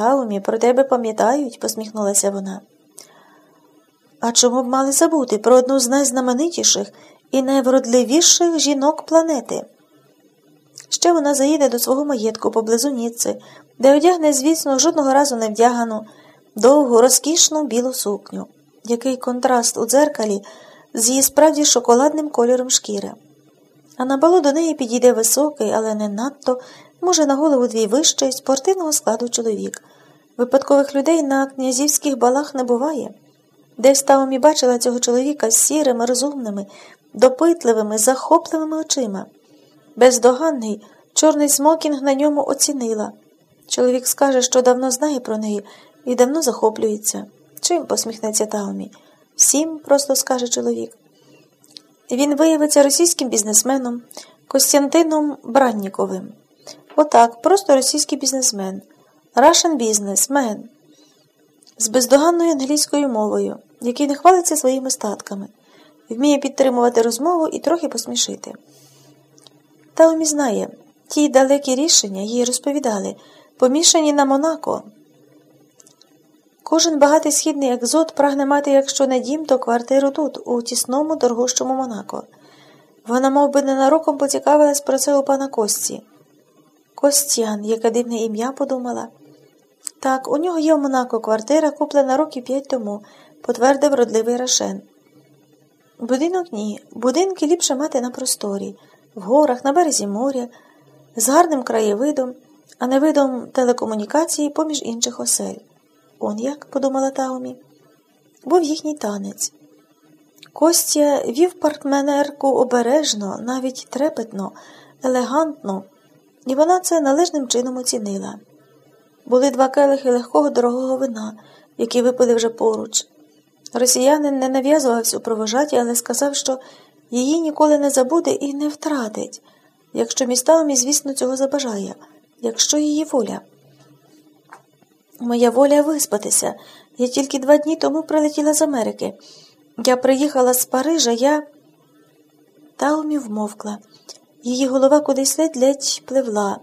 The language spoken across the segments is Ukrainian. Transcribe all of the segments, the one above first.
Таумі, про тебе пам'ятають, посміхнулася вона. А чому б мали забути про одну з найзнаменитіших і найвродливіших жінок планети? Ще вона заїде до свого маєтку поблизу Ніцци, де одягне, звісно, жодного разу не вдягану, довгу, розкішну білу сукню, який контраст у дзеркалі з її справді шоколадним кольором шкіри. А на балу до неї підійде високий, але не надто, може, на голову дві вищий, спортивного складу чоловік. Випадкових людей на князівських балах не буває. Десь Таумі бачила цього чоловіка з сірими, розумними, допитливими, захопливими очима. Бездоганний, чорний смокінг на ньому оцінила. Чоловік скаже, що давно знає про неї і давно захоплюється. Чим посміхнеться Таумі? Всім, просто скаже чоловік. Він виявиться російським бізнесменом Костянтином Бранніковим. Отак, просто російський бізнесмен, Russian businessman, з бездоганною англійською мовою, який не хвалиться своїми статками, вміє підтримувати розмову і трохи посмішити. Таумі знає, ті далекі рішення їй розповідали, помішані на Монако. Кожен багатий східний екзот прагне мати, якщо не дім, то квартиру тут, у тісному дорогущому Монако. Вона мов би, ненароком поцікавилась про це у пана Кості. Костян, яке дивне ім'я подумала. Так, у нього є в Монако квартира, куплена років п'ять тому, потвердив родливий Рашен. Будинок ні. Будинки ліпше мати на просторі, в горах, на березі моря, з гарним краєвидом, а не видом телекомунікації поміж інших осель. Он як, подумала Таумі, був їхній танець. Костя вів партменерку обережно, навіть трепетно, елегантно, і вона це належним чином оцінила. Були два келихи легкого дорогого вина, які випили вже поруч. Росіянин не нав'язувався у провожаті, але сказав, що її ніколи не забуде і не втратить, якщо містами, звісно, цього забажає, якщо її воля. Моя воля виспатися. Я тільки два дні тому прилетіла з Америки. Я приїхала з Парижа, я. Таумі вмовкла. Її голова кудись ледь ледь пливла.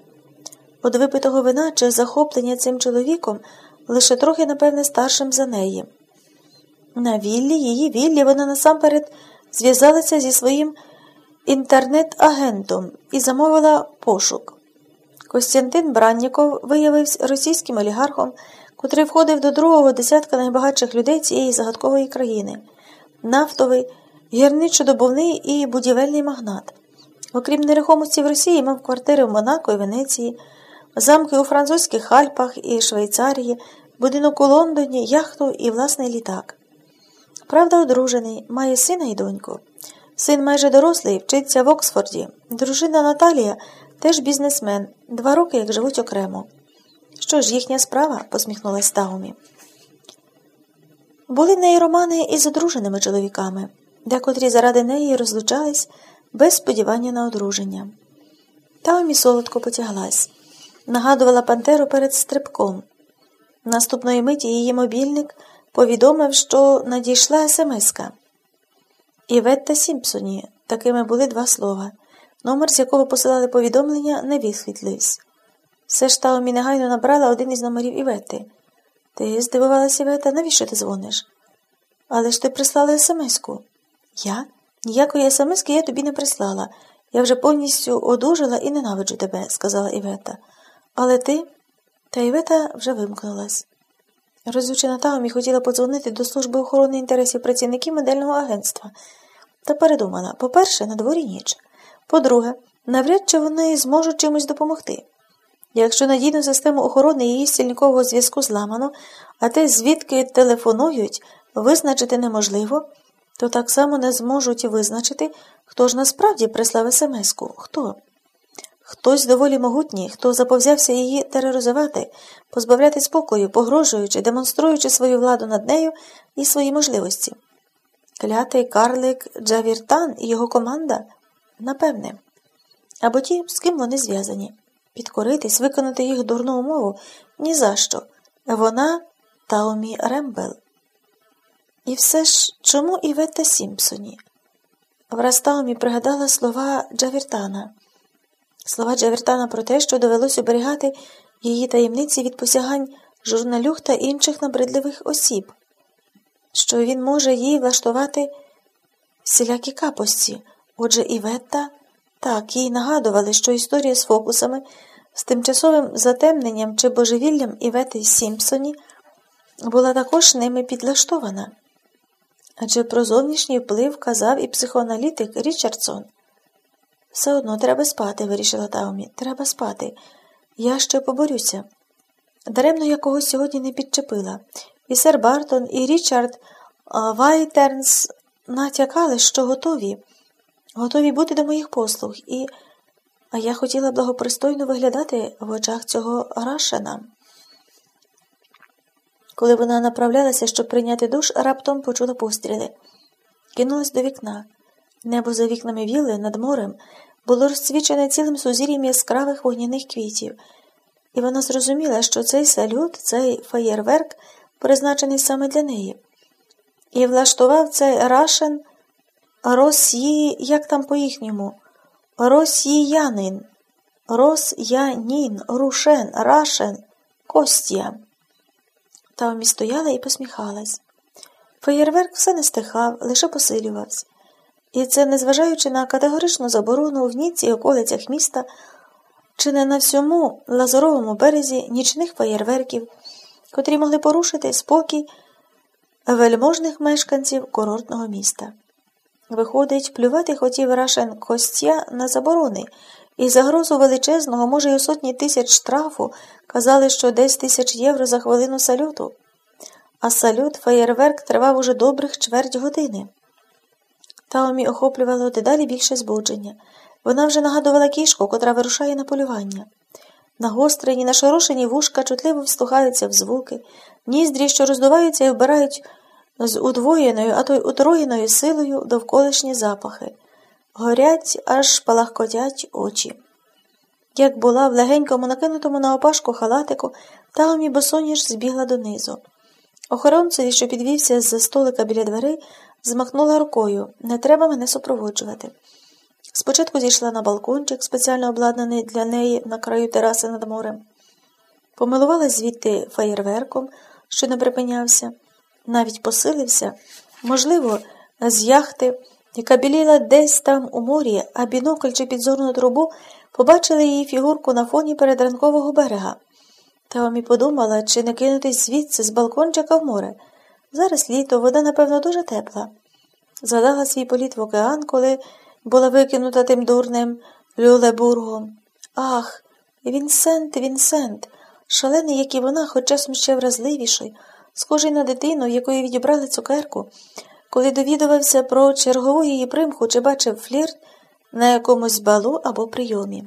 От випитого вина чи захоплення цим чоловіком лише трохи, напевне, старшим за неї. На віллі, її віллі, вона насамперед зв'язалася зі своїм інтернет-агентом і замовила пошук. Костянтин Бранніков виявився російським олігархом, котрий входив до другого десятка найбагатших людей цієї загадкової країни нафтовий, гірничодобувний і будівельний магнат. Окрім нерухомості в Росії, мав квартири в Монако і Венеції, замки у французьких Альпах і Швейцарії, будинок у Лондоні, яхту і власний літак. Правда, одружений, має сина і доньку. Син майже дорослий, вчиться в Оксфорді. Дружина Наталія теж бізнесмен, два роки як живуть окремо. Що ж, їхня справа? посміхнулась Таумі. Були в неї романи із одруженими чоловіками, декотрі заради неї розлучались без сподівання на одруження. Таумі солодко потяглась, нагадувала Пантеру перед стрибком. Наступної миті її мобільник повідомив, що надійшла смска. Іветта Сімпсоні такими були два слова. Номер, з якого посилали повідомлення, не висвітлився. Все ж Таомі негайно набрала один із номерів Іветти. Ти здивувалася, Івета, навіщо ти дзвониш? Але ж ти прислала смс-ку. Я? Ніякої смс-ки я тобі не прислала. Я вже повністю одужала і ненавиджу тебе, сказала Івета. Але ти. Та Івета вже вимкнулась. Розлючена Таомі хотіла подзвонити до служби охорони інтересів працівників модельного агентства. Та передумала по-перше, на дворі ніч. По-друге, навряд чи вони зможуть чимось допомогти. Якщо надійну систему охорони її стільникового зв'язку зламано, а те, звідки телефонують, визначити неможливо, то так само не зможуть визначити, хто ж насправді прислав смс-ку. Хто? Хтось доволі могутній, хто заповзявся її тероризувати, позбавляти спокою, погрожуючи, демонструючи свою владу над нею і свої можливості. Клятий карлик Джавіртан і його команда? Напевне. Або ті, з ким вони зв'язані. Підкоритись, виконати їх дурну умову ні за що. Вона Таомі Рембел. І все ж чому Іветта Сімпсоні? Враз Таомі пригадала слова Джавіртана. Слова Джавіртана про те, що довелось оберігати її таємниці від посягань журналюг та інших набридливих осіб, що він може їй влаштувати всілякі капості. Отже, Іветта, так, їй нагадували, що історія з фокусами, з тимчасовим затемненням чи божевіллям Івети Сімпсоні була також ними підлаштована. Адже про зовнішній вплив казав і психоаналітик Річардсон. Все одно треба спати, вирішила Таумі. Треба спати. Я ще поборюся. Даремно я когось сьогодні не підчепила. І сер Бартон, і Річард Вайтернс натякали, що готові, готові бути до моїх послуг, і. А я хотіла благопристойно виглядати в очах цього Рашена. Коли вона направлялася, щоб прийняти душ, раптом почула постріли. Кинулась до вікна. Небо за вікнами віли над морем було розцвічене цілим сузір'ям яскравих вогняних квітів, і вона зрозуміла, що цей салют, цей феєрверк призначений саме для неї. І влаштував цей рашен Росії, як там по-їхньому, Росіянин, Рос'янін, Рушен, Рашен, Костя. Таомі стояла і посміхалась. Феєрверк все не стихав, лише посилювався. І це, незважаючи на категоричну заборону в Ніці і околицях міста, чи не на всьому лазоровому березі нічних феєрверків, котрі могли порушити спокій вельможних мешканців курортного міста. Виходить, плювати хотів Рашен Костя на заборони, і загрозу величезного, може, й у сотні тисяч штрафу казали, що десь тисяч євро за хвилину салюту. А салют феєрверк тривав уже добрих чверть години. Таомі охоплювало дедалі більше збудження. Вона вже нагадувала кішку, котра вирушає на полювання. Нагострені, нашорошені вушка чутливо вслухаються в звуки, ніздрі, що роздуваються і вбирають з удвоєною, а то й утроєною силою довколишні запахи, горять, аж палахкотять очі. Як була в легенькому накинутому на опашку халатику, Таомі босоніж збігла донизу. Охоронцеві, що підвівся з за столика біля дверей, змахнула рукою не треба мене супроводжувати. Спочатку зійшла на балкончик, спеціально обладнаний для неї на краю тераси над морем, помилувалась звідти феєрверком, що не припинявся, навіть посилився, можливо, з яхти, яка біліла десь там у морі, а бінокль чи підзорну трубу побачили її фігурку на фоні передранкового берега. Та вам і подумала, чи не кинутись звідси з балкончика в море. Зараз літо, вода, напевно, дуже тепла. Згадала свій політ в океан, коли була викинута тим дурним Люлебургом. Ах, Вінсент, Вінсент, шалений, як і вона, хоч часом ще вразливіший, схожий на дитину, якої відібрали цукерку, коли довідувався про чергову її примху чи бачив флірт на якомусь балу або прийомі.